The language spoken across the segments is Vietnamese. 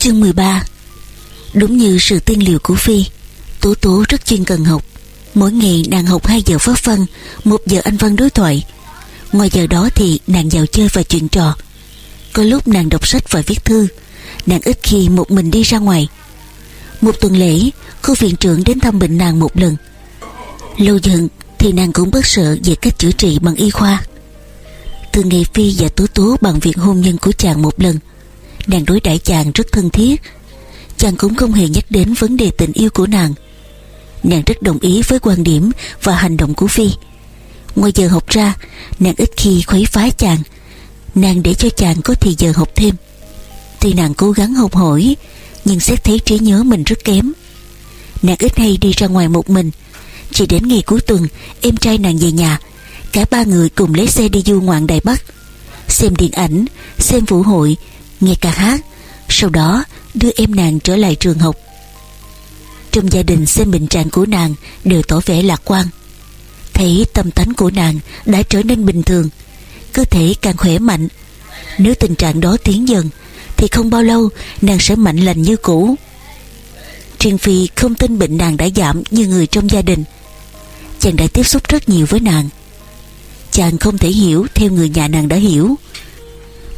Chương 13 Đúng như sự tiên liệu của Phi, Tố Tố rất chuyên cần học. Mỗi ngày nàng học 2 giờ pháp văn, một giờ anh văn đối thoại. Ngoài giờ đó thì nàng vào chơi và chuyện trò. Có lúc nàng đọc sách và viết thư, Nàng ít khi một mình đi ra ngoài. Một tuần lễ Cô viện trưởng đến thăm bệnh nàng một lần. Lâu dần thì nàng cũng bất sợ về cách chữa trị bằng y khoa. Từ ngày Phi và Tố Tố bằng việc hôn nhân của chàng một lần Nàng đối đãi chàng rất thân thiết. Chàng cũng không hề nhắc đến vấn đề tình yêu của nàng. Nàng rất đồng ý với quan điểm và hành động của Phi. Ngoài giờ học ra, Nàng ít khi khuấy phá chàng. Nàng để cho chàng có thời giờ học thêm. Tuy nàng cố gắng học hỏi, Nhưng xét thấy trí nhớ mình rất kém. Nàng ít hay đi ra ngoài một mình. Chỉ đến ngày cuối tuần, Em trai nàng về nhà. Cả ba người cùng lấy xe đi du ngoạn Đài Bắc. Xem điện ảnh, Xem vũ hội Nghe ca hát, Sau đó đưa em nàng trở lại trường học. Trong gia đình xem bệnh trạng của nàng Đều tỏ vẻ lạc quan. Thấy tâm tánh của nàng đã trở nên bình thường, Cơ thể càng khỏe mạnh. Nếu tình trạng đó tiến dần, Thì không bao lâu nàng sẽ mạnh lành như cũ. Triền Phi không tin bệnh nàng đã giảm như người trong gia đình. Chàng đã tiếp xúc rất nhiều với nàng. Chàng không thể hiểu theo người nhà nàng đã hiểu.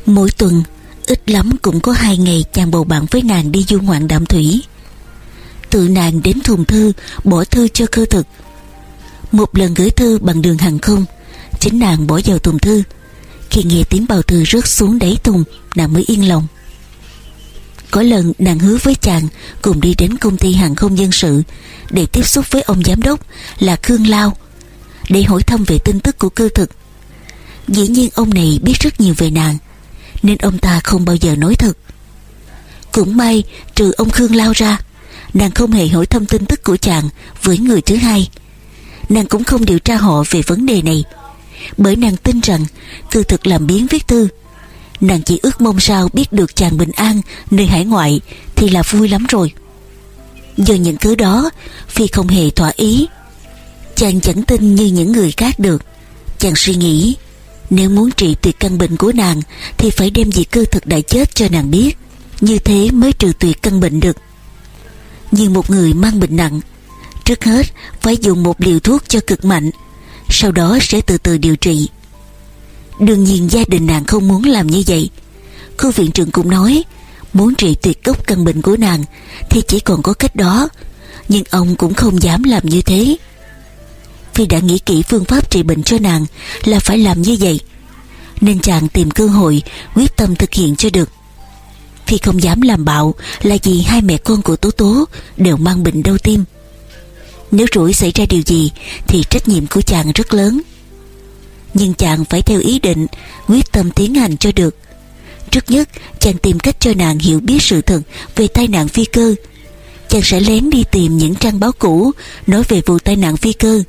Mỗi tuần Ít lắm cũng có hai ngày chàng bầu bạn với nàng đi du ngoạn đạm thủy. Tự nàng đến thùng thư, Bỏ thư cho cơ thực. Một lần gửi thư bằng đường hàng không, Chính nàng bỏ vào thùng thư. Khi nghe tiếng bào thư rớt xuống đáy thùng, Nàng mới yên lòng. Có lần nàng hứa với chàng Cùng đi đến công ty hàng không dân sự Để tiếp xúc với ông giám đốc Là Khương Lao, Để hỏi thăm về tin tức của cơ thực. Dĩ nhiên ông này biết rất nhiều về nàng nên ông ta không bao giờ nói thật. Cũng may, trừ ông Khương lao ra, Nàng không hề hỏi thăm tin tức của chàng Với người thứ hai. Nàng cũng không điều tra họ về vấn đề này, Bởi nàng tin rằng Cư thực làm biến viết thư. Nàng chỉ ước mong sao biết được chàng bình an Nơi hải ngoại Thì là vui lắm rồi. Do những thứ đó, Phi không hề thỏa ý. Chàng chẳng tin như những người khác được. Chàng suy nghĩ nếu muốn trị tuyệt căn bệnh của nàng, Thì phải đem dị cơ thực đã chết cho nàng biết. Như thế mới trừ tuyệt căn bệnh được. Như một người mang bệnh nặng, Trước hết phải dùng một liều thuốc cho cực mạnh, Sau đó sẽ từ từ điều trị. Đương nhiên gia đình nàng không muốn làm như vậy. Cô viện trưởng cũng nói, Muốn trị tuyệt gốc căn bệnh của nàng Thì chỉ còn có cách đó, Nhưng ông cũng không dám làm như thế. Phi đã nghĩ kỹ phương pháp trị bệnh cho nàng Là phải làm như vậy. Nên chàng tìm cơ hội, Quyết tâm thực hiện cho được. Phi không dám làm bạo Là vì hai mẹ con của Tố Tố Đều mang bệnh đau tim. Nếu rủi xảy ra điều gì Thì trách nhiệm của chàng rất lớn. Nhưng chàng phải theo ý định, Quyết tâm tiến hành cho được. Trước nhất, chàng tìm cách cho nàng hiểu biết sự thật Về tai nạn phi cơ. Chàng sẽ lén đi tìm những trang báo cũ Nói về vụ tai nạn phi cơ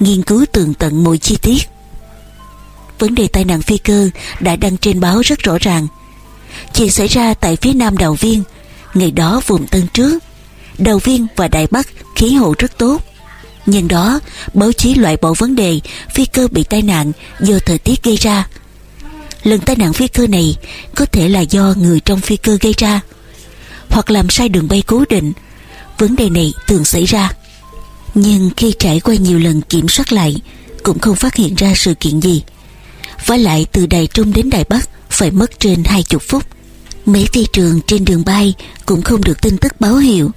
nghiên cứu tường tận mọi chi tiết. Vấn đề tai nạn phi cơ đã đăng trên báo rất rõ ràng. Chuyện xảy ra tại phía nam Đào Viên, ngày đó vùng Tân trước. Đào Viên và Đại Bắc khí hậu rất tốt. Nhân đó, báo chí loại bỏ vấn đề phi cơ bị tai nạn do thời tiết gây ra. Lần tai nạn phi cơ này có thể là do người trong phi cơ gây ra hoặc làm sai đường bay cố định. Vấn đề này thường xảy ra. Nhưng khi trải qua nhiều lần kiểm soát lại, Cũng không phát hiện ra sự kiện gì. Và lại từ Đài Trung đến Đài Bắc Phải mất trên hai chục phút. Mấy phi trường trên đường bay Cũng không được tin tức báo hiệu.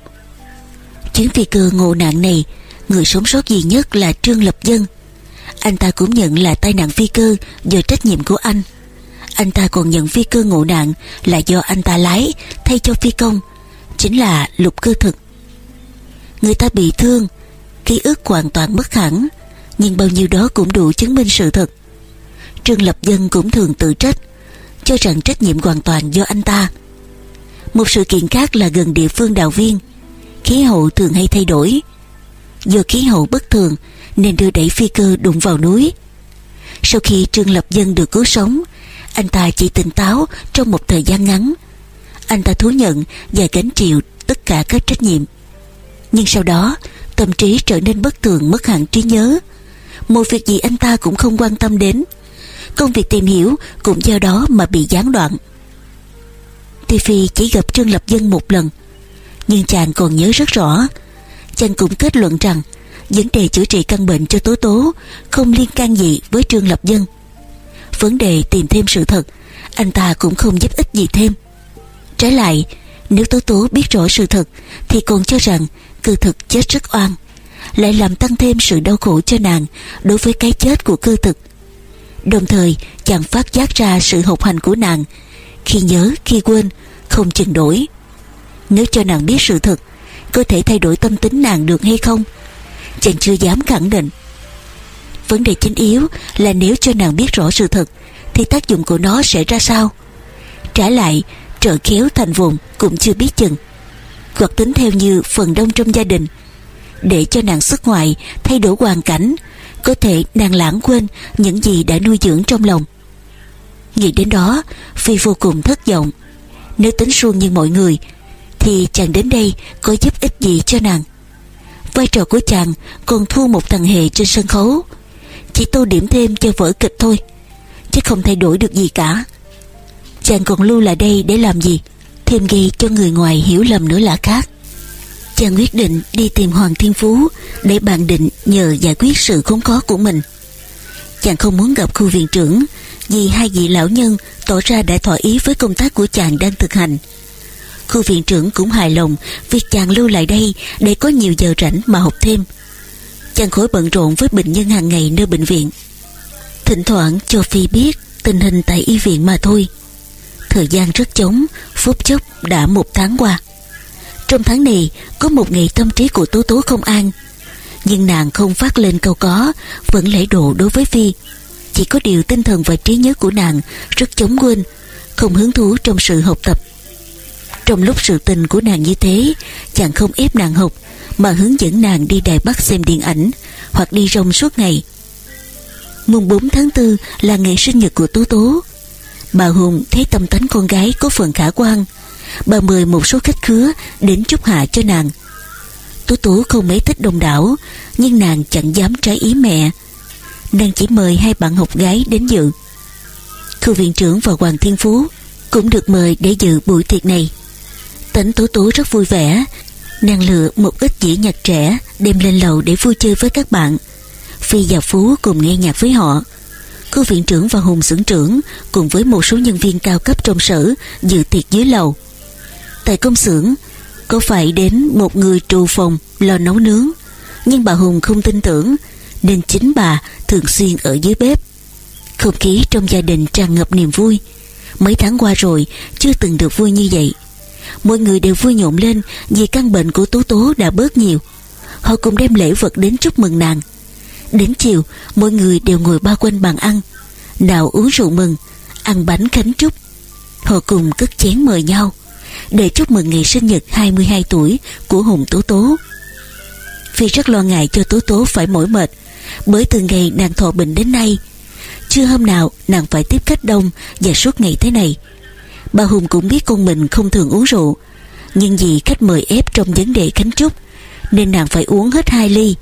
Chuyến phi cơ ngộ nạn này, Người sống sót duy nhất là Trương Lập Dân. Anh ta cũng nhận là tai nạn phi cơ Do trách nhiệm của anh. Anh ta còn nhận phi cơ ngộ nạn Là do anh ta lái Thay cho phi công, Chính là lục cơ thực. Người ta bị thương ký ức hoàn toàn mất hẳn nhưng bao nhiêu đó cũng đủ chứng minh sự thật. Trương Lập Dân cũng thường tự trách, cho rằng trách nhiệm hoàn toàn do anh ta. Một sự kiện khác là gần địa phương đạo viên. Khí hậu thường hay thay đổi. Do khí hậu bất thường, nên đưa đẩy phi cơ đụng vào núi. Sau khi Trương Lập Dân được cứu sống, anh ta chỉ tỉnh táo trong một thời gian ngắn. Anh ta thú nhận và gánh chịu tất cả các trách nhiệm. Nhưng sau đó Tâm trí trở nên bất thường, mất hẳn trí nhớ. Một việc gì anh ta cũng không quan tâm đến. Công việc tìm hiểu cũng do đó mà bị gián đoạn. Tuy Phi chỉ gặp Trương Lập Dân một lần, Nhưng chàng còn nhớ rất rõ. Chàng cũng kết luận rằng Vấn đề chữa trị căn bệnh cho Tố Tố Không liên can gì với Trương Lập Dân. Vấn đề tìm thêm sự thật, Anh ta cũng không giúp ích gì thêm. Trái lại, Nếu Tố Tố biết rõ sự thật, Thì còn cho rằng cư thực chết rất oan, Lại làm tăng thêm sự đau khổ cho nàng Đối với cái chết của cư thực. Đồng thời, chàng phát giác ra sự học hành của nàng, Khi nhớ, khi quên, Không chừng đổi Nếu cho nàng biết sự thật Có thể thay đổi tâm tính nàng được hay không? Chàng chưa dám khẳng định. Vấn đề chính yếu là nếu cho nàng biết rõ sự thật Thì tác dụng của nó sẽ ra sao? Trả lại, Trợ khéo thành vùng cũng chưa biết chừng. Hoặc tính theo như phần đông trong gia đình. Để cho nàng xuất ngoại, Thay đổi hoàn cảnh, Có thể nàng lãng quên Những gì đã nuôi dưỡng trong lòng. Nghĩ đến đó, Phi vô cùng thất vọng. Nếu tính suông như mọi người, Thì chàng đến đây có giúp ích gì cho nàng? Vai trò của chàng còn thua một thằng hề trên sân khấu. Chỉ tô điểm thêm cho vở kịch thôi, Chứ không thay đổi được gì cả. Chàng còn lưu lại đây để làm gì? Thêm gây cho người ngoài hiểu lầm nữa là khác. Chàng quyết định đi tìm Hoàng Thiên Phú Để bàn định nhờ giải quyết sự khốn khó của mình. Chàng không muốn gặp khu viện trưởng Vì hai vị lão nhân tỏ ra đã thỏa ý với công tác của chàng đang thực hành. Khu viện trưởng cũng hài lòng Việc chàng lưu lại đây Để có nhiều giờ rảnh mà học thêm. Chàng khỏi bận rộn với bệnh nhân hàng ngày nơi bệnh viện. Thỉnh thoảng cho Phi biết Tình hình tại y viện mà thôi. Thời gian rất chóng, Phút chốc đã một tháng qua. Trong tháng này, Có một ngày tâm trí của Tố Tố không an. Nhưng nàng không phát lên câu có, Vẫn lễ độ đối với Phi. Chỉ có điều tinh thần và trí nhớ của nàng Rất chống quên, Không hứng thú trong sự học tập. Trong lúc sự tình của nàng như thế, Chàng không ép nàng học, Mà hướng dẫn nàng đi Đài Bắc xem điện ảnh, Hoặc đi rong suốt ngày. Mùng 4 tháng 4 là ngày sinh nhật của Tố Tố. Bà Hùng thấy tâm tánh con gái có phần khả quan. Bà mời một số khách khứa đến chúc hạ cho nàng. Tú tú không mấy thích đông đảo, Nhưng nàng chẳng dám trái ý mẹ. Nàng chỉ mời hai bạn học gái đến dự. Khu viện trưởng và Hoàng Thiên Phú Cũng được mời để dự buổi tiệc này. Tánh tú tú rất vui vẻ. Nàng lựa một ít dĩa nhạc trẻ Đem lên lầu để vui chơi với các bạn. Phi và Phú cùng nghe nhạc với họ. Cô viện trưởng và Hùng xưởng trưởng, Cùng với một số nhân viên cao cấp trong sở, Dự tiệc dưới lầu. Tại công xưởng, Có phải đến một người trù phòng Lo nấu nướng? Nhưng bà Hùng không tin tưởng, Nên chính bà thường xuyên ở dưới bếp. Không khí trong gia đình tràn ngập niềm vui. Mấy tháng qua rồi, Chưa từng được vui như vậy. Mọi người đều vui nhộn lên Vì căn bệnh của Tố Tố đã bớt nhiều. Họ cùng đem lễ vật đến chúc mừng nàng. Đến chiều, Mọi người đều ngồi bao quanh bàn ăn. Nào uống rượu mừng, Ăn bánh khánh chúc Họ cùng cất chén mời nhau. Để chúc mừng ngày sinh nhật 22 tuổi Của Hùng Tố Tố. Phi rất lo ngại cho Tố Tố phải mỏi mệt, Bởi từ ngày nàng thọ bệnh đến nay, Chưa hôm nào nàng phải tiếp khách đông Và suốt ngày thế này. Bà Hùng cũng biết con mình không thường uống rượu, Nhưng vì khách mời ép trong vấn đề khánh chúc Nên nàng phải uống hết hai ly.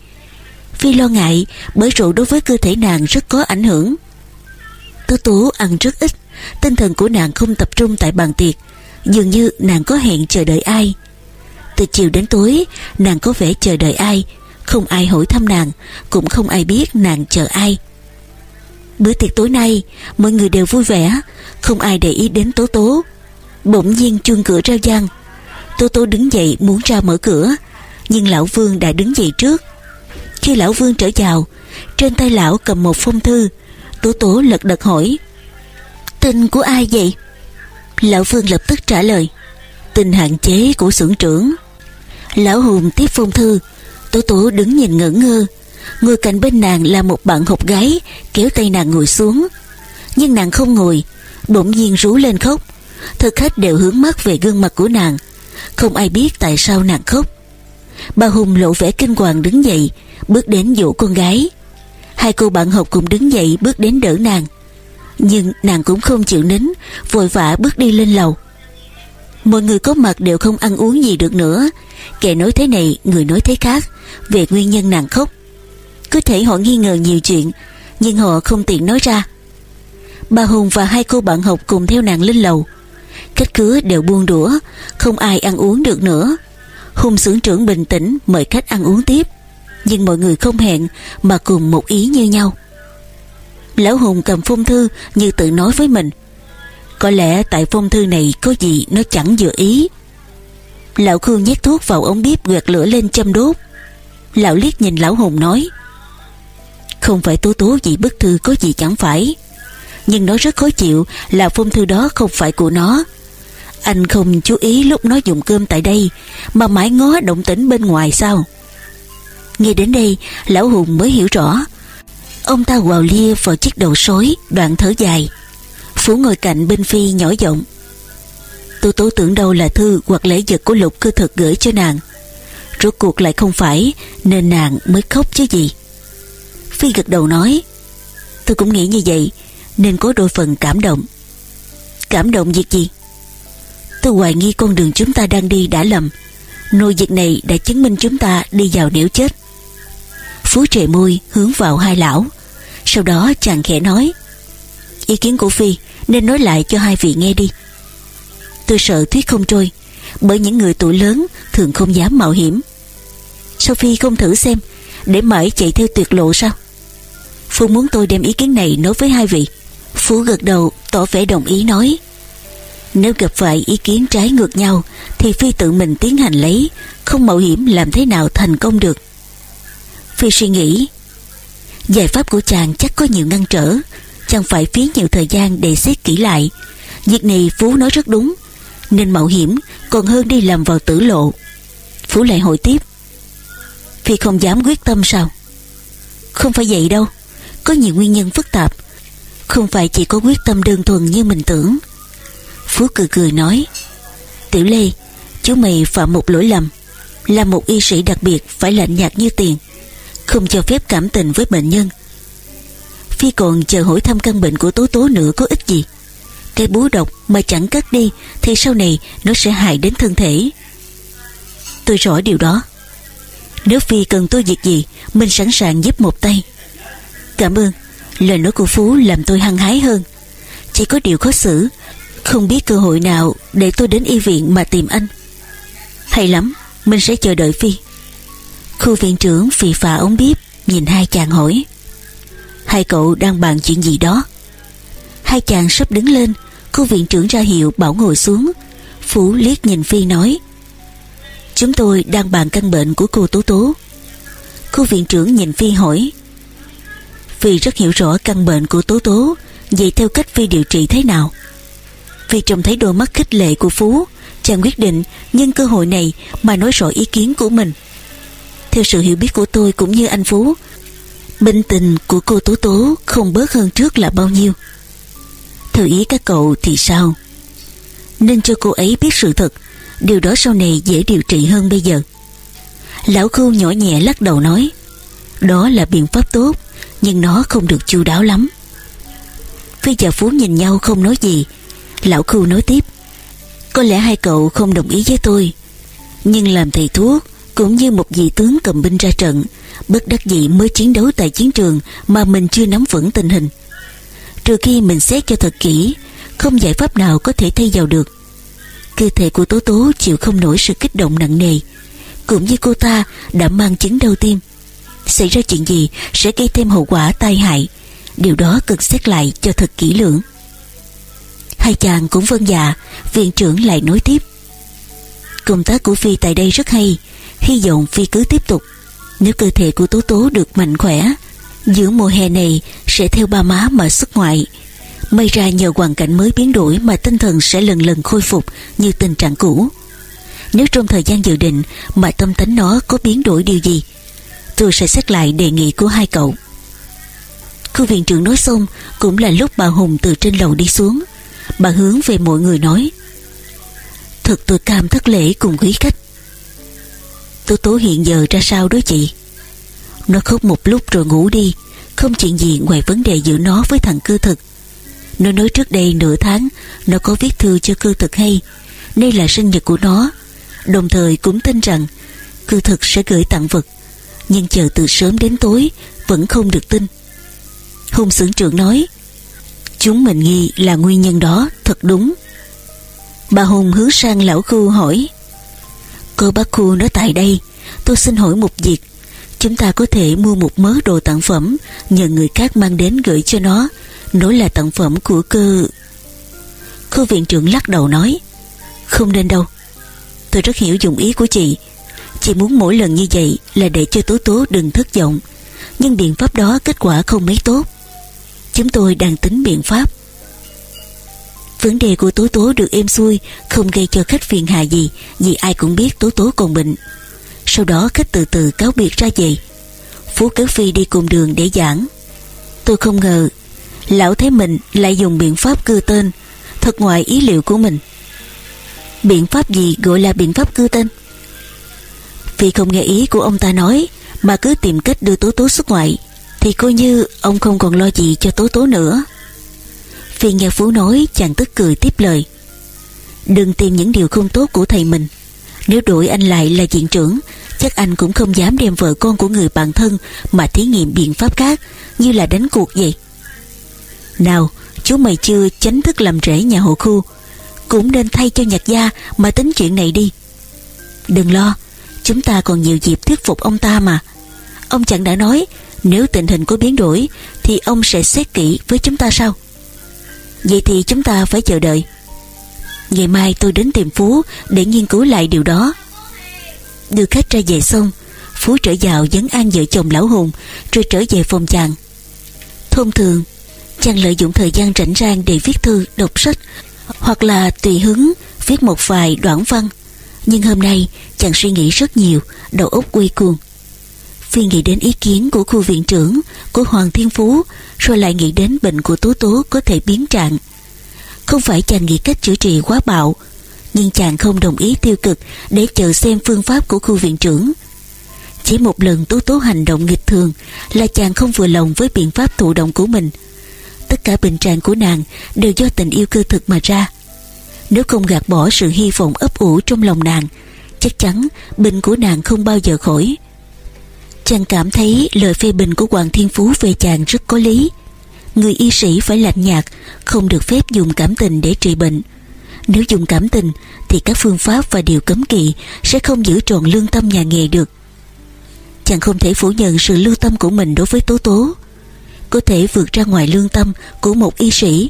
Phi lo ngại, Bởi rượu đối với cơ thể nàng rất có ảnh hưởng. Tố tố ăn rất ít, Tinh thần của nàng không tập trung tại bàn tiệc, Dường như nàng có hẹn chờ đợi ai. Từ chiều đến tối, Nàng có vẻ chờ đợi ai, Không ai hỏi thăm nàng, Cũng không ai biết nàng chờ ai. Bữa tiệc tối nay, Mọi người đều vui vẻ, Không ai để ý đến Tố Tố Bỗng nhiên chuông cửa rao vang. Tố Tố đứng dậy muốn ra mở cửa, Nhưng Lão Vương đã đứng dậy trước. Khi Lão Vương trở vào. Trên tay Lão cầm một phong thư. Tố Tố lật đật hỏi Tin của ai vậy? Lão Vương lập tức trả lời Tin hạn chế của xưởng trưởng. Lão Hùng tiếp phong thư. Tố Tố đứng nhìn ngẩn ngơ. Ngồi cạnh bên nàng là một bạn học gái, Kéo tay nàng ngồi xuống. Nhưng nàng không ngồi, Bỗng nhiên rú lên khóc. Thực khách đều hướng mắt về gương mặt của nàng. Không ai biết tại sao nàng khóc. Bà Hùng lộ vẻ kinh hoàng đứng dậy Bước đến dỗ con gái. Hai cô bạn học cùng đứng dậy bước đến đỡ nàng. Nhưng nàng cũng không chịu nín, Vội vã bước đi lên lầu. Mọi người có mặt đều không ăn uống gì được nữa. Kẻ nói thế này, Người nói thế khác. Về nguyên nhân nàng khóc. Có thể họ nghi ngờ nhiều chuyện, Nhưng họ không tiện nói ra. Bà Hùng và hai cô bạn học cùng theo nàng lên lầu. Khách khứa đều buông đũa, Không ai ăn uống được nữa. Hùng xưởng trưởng bình tĩnh, mời khách ăn uống tiếp. Nhưng mọi người không hẹn, Mà cùng một ý như nhau. Lão Hùng cầm phong thư Như tự nói với mình. Có lẽ tại phong thư này có gì Nó chẳng vừa ý. Lão Khương nhét thuốc vào ống bếp Gạt lửa lên châm đốt. Lão liếc nhìn Lão Hùng nói, Không phải tố tố gì bức thư có gì chẳng phải. Nhưng nó rất khó chịu Là phong thư đó không phải của nó. Anh không chú ý lúc nó dùng cơm tại đây, Mà mãi ngó động tĩnh bên ngoài sao? Nghe đến đây, Lão Hùng mới hiểu rõ. Ông ta quào lia vào chiếc đầu sói Đoạn thở dài. Phú ngồi cạnh bên Phi nhỏ giọng. Tôi tố tưởng đâu là thư hoặc lễ vật của lục cơ thực gửi cho nàng. Rốt cuộc lại không phải, Nên nàng mới khóc chứ gì. Phi gật đầu nói, Tôi cũng nghĩ như vậy, Nên có đôi phần cảm động. Cảm động việc gì? Tôi hoài nghi con đường chúng ta đang đi đã lầm. Nôi việc này đã chứng minh chúng ta đi vào nẻo chết. Phú trề môi hướng vào hai lão. Sau đó chàng khẽ nói, Ý kiến của Phi Nên nói lại cho hai vị nghe đi. Tôi sợ thuyết không trôi, Bởi những người tuổi lớn Thường không dám mạo hiểm. Sophie không thử xem Để mãi chạy theo tuyệt lộ sao? Phú muốn tôi đem ý kiến này nói với hai vị. Phú gật đầu, tỏ vẻ đồng ý nói, Nếu gặp phải ý kiến trái ngược nhau Thì Phi tự mình tiến hành lấy, Không mạo hiểm làm thế nào thành công được. Phi suy nghĩ. Giải pháp của chàng chắc có nhiều ngăn trở, Chẳng phải phí nhiều thời gian để xét kỹ lại. Việc này Phú nói rất đúng, Nên mạo hiểm còn hơn đi làm vào tử lộ. Phú lại hỏi tiếp, Phi không dám quyết tâm sao? Không phải vậy đâu, Có nhiều nguyên nhân phức tạp, Không phải chỉ có quyết tâm đơn thuần như mình tưởng. Phú cười cười nói, Tiểu Lê, Chú mày phạm một lỗi lầm, Là một y sĩ đặc biệt phải lạnh nhạt như tiền không cho phép cảm tình với bệnh nhân. Phi còn chờ hỏi thăm căn bệnh của Tố Tố nữa có ích gì? Cái búa độc mà chẳng cắt đi Thì sau này nó sẽ hại đến thân thể. Tôi rõ điều đó. Nếu Phi cần tôi việc gì, Mình sẵn sàng giúp một tay. Cảm ơn. Lời nói của Phú làm tôi hăng hái hơn. Chỉ có điều khó xử. Không biết cơ hội nào để tôi đến y viện mà tìm anh. Hay lắm. Mình sẽ chờ đợi Phi. Khu viện trưởng phì phà ống bếp Nhìn hai chàng hỏi. Hai cậu đang bàn chuyện gì đó? Hai chàng sắp đứng lên, khu viện trưởng ra hiệu bảo ngồi xuống. Phú liếc nhìn Phi nói, Chúng tôi đang bàn căn bệnh của cô Tố Tố. Khu viện trưởng nhìn Phi hỏi, Phi rất hiểu rõ căn bệnh của Tố Tố, Vậy theo cách Phi điều trị thế nào? Phi trông thấy đôi mắt khích lệ của Phú, Chàng quyết định nhân cơ hội này Mà nói rõ ý kiến của mình. Theo sự hiểu biết của tôi cũng như anh Phú Bệnh tình của cô Tố Tố Không bớt hơn trước là bao nhiêu. Theo ý các cậu thì sao? Nên cho cô ấy biết sự thật, Điều đó sau này dễ điều trị hơn bây giờ. Lão khu nhỏ nhẹ lắc đầu nói, Đó là biện pháp tốt, Nhưng nó không được chu đáo lắm. Phi và Phú nhìn nhau không nói gì. Lão khu nói tiếp, Có lẽ hai cậu không đồng ý với tôi, Nhưng làm thầy thuốc cũng như một vị tướng cầm binh ra trận. Bất đắc dĩ mới chiến đấu tại chiến trường Mà mình chưa nắm vững tình hình. Trừ khi mình xét cho thật kỹ, Không giải pháp nào có thể thay vào được. Cơ thể của Tố Tố chịu không nổi sự kích động nặng nề, Cũng như cô ta đã mang chứng đau tim. Xảy ra chuyện gì sẽ gây thêm hậu quả tai hại. Điều đó cần xét lại cho thật kỹ lưỡng. Hai chàng cũng vâng dạ Viện trưởng lại nói tiếp. Công tác của Phi tại đây rất hay Hy vọng Phi cứ tiếp tục. Nếu cơ thể của Tố Tố được mạnh khỏe, Giữa mùa hè này Sẽ theo ba má mà xuất ngoại. May ra nhờ hoàn cảnh mới biến đổi Mà tinh thần sẽ lần lần khôi phục Như tình trạng cũ. Nếu trong thời gian dự định Mà tâm tính nó có biến đổi điều gì, Tôi sẽ xét lại đề nghị của hai cậu. Khu viện trưởng nói xong, Cũng là lúc bà Hùng từ trên lầu đi xuống. Bà hướng về mọi người nói, Thật tôi cam thất lễ cùng quý khách. Tố tố hiện giờ ra sao đó chị? Nó khóc một lúc rồi ngủ đi, Không chuyện gì ngoài vấn đề giữa nó với thằng cư thực. Nó nói trước đây nửa tháng, Nó có viết thư cho cư thực hay, Đây là sinh nhật của nó. Đồng thời cũng tin rằng Cư thực sẽ gửi tặng vật, Nhưng chờ từ sớm đến tối Vẫn không được tin. Hùng xưởng trưởng nói, Chúng mình nghi là nguyên nhân đó, Thật đúng. Bà Hùng hứa sang lão khu hỏi Cô bác khu nói tại đây, Tôi xin hỏi một việc. Chúng ta có thể mua một mớ đồ tặng phẩm Nhờ người khác mang đến gửi cho nó. Nói là tặng phẩm của cơ Khu viện trưởng lắc đầu nói, Không nên đâu. Tôi rất hiểu dụng ý của chị. Chị muốn mỗi lần như vậy là để cho Tố Tố đừng thất vọng. Nhưng biện pháp đó kết quả không mấy tốt. Chúng tôi đang tính biện pháp. Vấn đề của Tố Tố được êm xuôi, Không gây cho khách phiền hà gì, Vì ai cũng biết Tố Tố còn bệnh. Sau đó, khách từ từ cáo biệt ra về. Phú Cớ Phi đi cùng đường để giảng. Tôi không ngờ, Lão thấy mình lại dùng biện pháp cưa tên, Thật ngoài ý liệu của mình. Biện pháp gì gọi là biện pháp cưa tên? Vì không nghe ý của ông ta nói Mà cứ tìm cách đưa Tố Tố xuất ngoại, Thì coi như ông không còn lo gì cho Tố Tố nữa. Phi nghe Phú nói chàng tức cười tiếp lời. Đừng tìm những điều không tốt của thầy mình. Nếu đuổi anh lại là diện trưởng, Chắc anh cũng không dám đem vợ con của người bạn thân Mà thí nghiệm biện pháp khác, Như là đánh cuộc vậy. Nào, chú mày chưa chính thức làm rễ nhà hộ khu, Cũng nên thay cho nhạc gia Mà tính chuyện này đi. Đừng lo, Chúng ta còn nhiều dịp thuyết phục ông ta mà. Ông chẳng đã nói, Nếu tình hình có biến đổi, Thì ông sẽ xét kỹ với chúng ta sao? Vậy thì chúng ta phải chờ đợi. Ngày mai tôi đến tìm Phú Để nghiên cứu lại điều đó. Đưa khách ra về xong Phú trở vào dấn an vợ chồng lão hùng Rồi trở về phòng chàng. Thông thường Chàng lợi dụng thời gian rảnh rang để viết thư, đọc sách Hoặc là tùy hứng Viết một vài đoạn văn. Nhưng hôm nay chàng suy nghĩ rất nhiều Đầu óc quay cuồng. Suy nghĩ đến ý kiến của khu viện trưởng, Của Hoàng Thiên Phú, Rồi lại nghĩ đến bệnh của Tố Tố có thể biến trạng. Không phải chàng nghĩ cách chữa trị quá bạo, Nhưng chàng không đồng ý tiêu cực Để chờ xem phương pháp của khu viện trưởng. Chỉ một lần Tố Tố hành động nghịch thường Là chàng không vừa lòng với biện pháp thụ động của mình. Tất cả bệnh trạng của nàng Đều do tình yêu cơ thực mà ra. Nếu không gạt bỏ sự hy vọng ấp ủ trong lòng nàng, Chắc chắn bệnh của nàng không bao giờ khỏi. Chàng cảm thấy lời phê bình của Hoàng Thiên Phú về chàng rất có lý. Người y sĩ phải lạnh nhạt, Không được phép dùng cảm tình để trị bệnh. Nếu dùng cảm tình, Thì các phương pháp và điều cấm kỵ Sẽ không giữ trọn lương tâm nhà nghề được. Chàng không thể phủ nhận sự lưu tâm của mình đối với Tố Tố. Có thể vượt ra ngoài lương tâm của một y sĩ.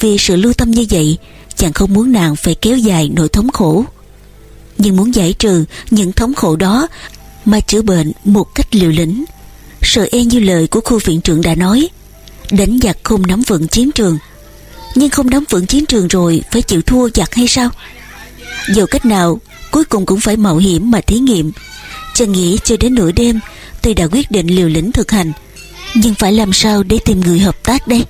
Vì sự lưu tâm như vậy, Chàng không muốn nàng phải kéo dài nỗi thống khổ. Nhưng muốn giải trừ những thống khổ đó mà chữa bệnh một cách liều lĩnh. Sợ e như lời của khu viện trưởng đã nói, đánh giặc không nắm vững chiến trường. Nhưng không nắm vững chiến trường rồi phải chịu thua giặc hay sao? Dù cách nào, cuối cùng cũng phải mạo hiểm mà thí nghiệm. Chàng nghĩ cho đến nửa đêm, tôi đã quyết định liều lĩnh thực hành. Nhưng phải làm sao để tìm người hợp tác đây?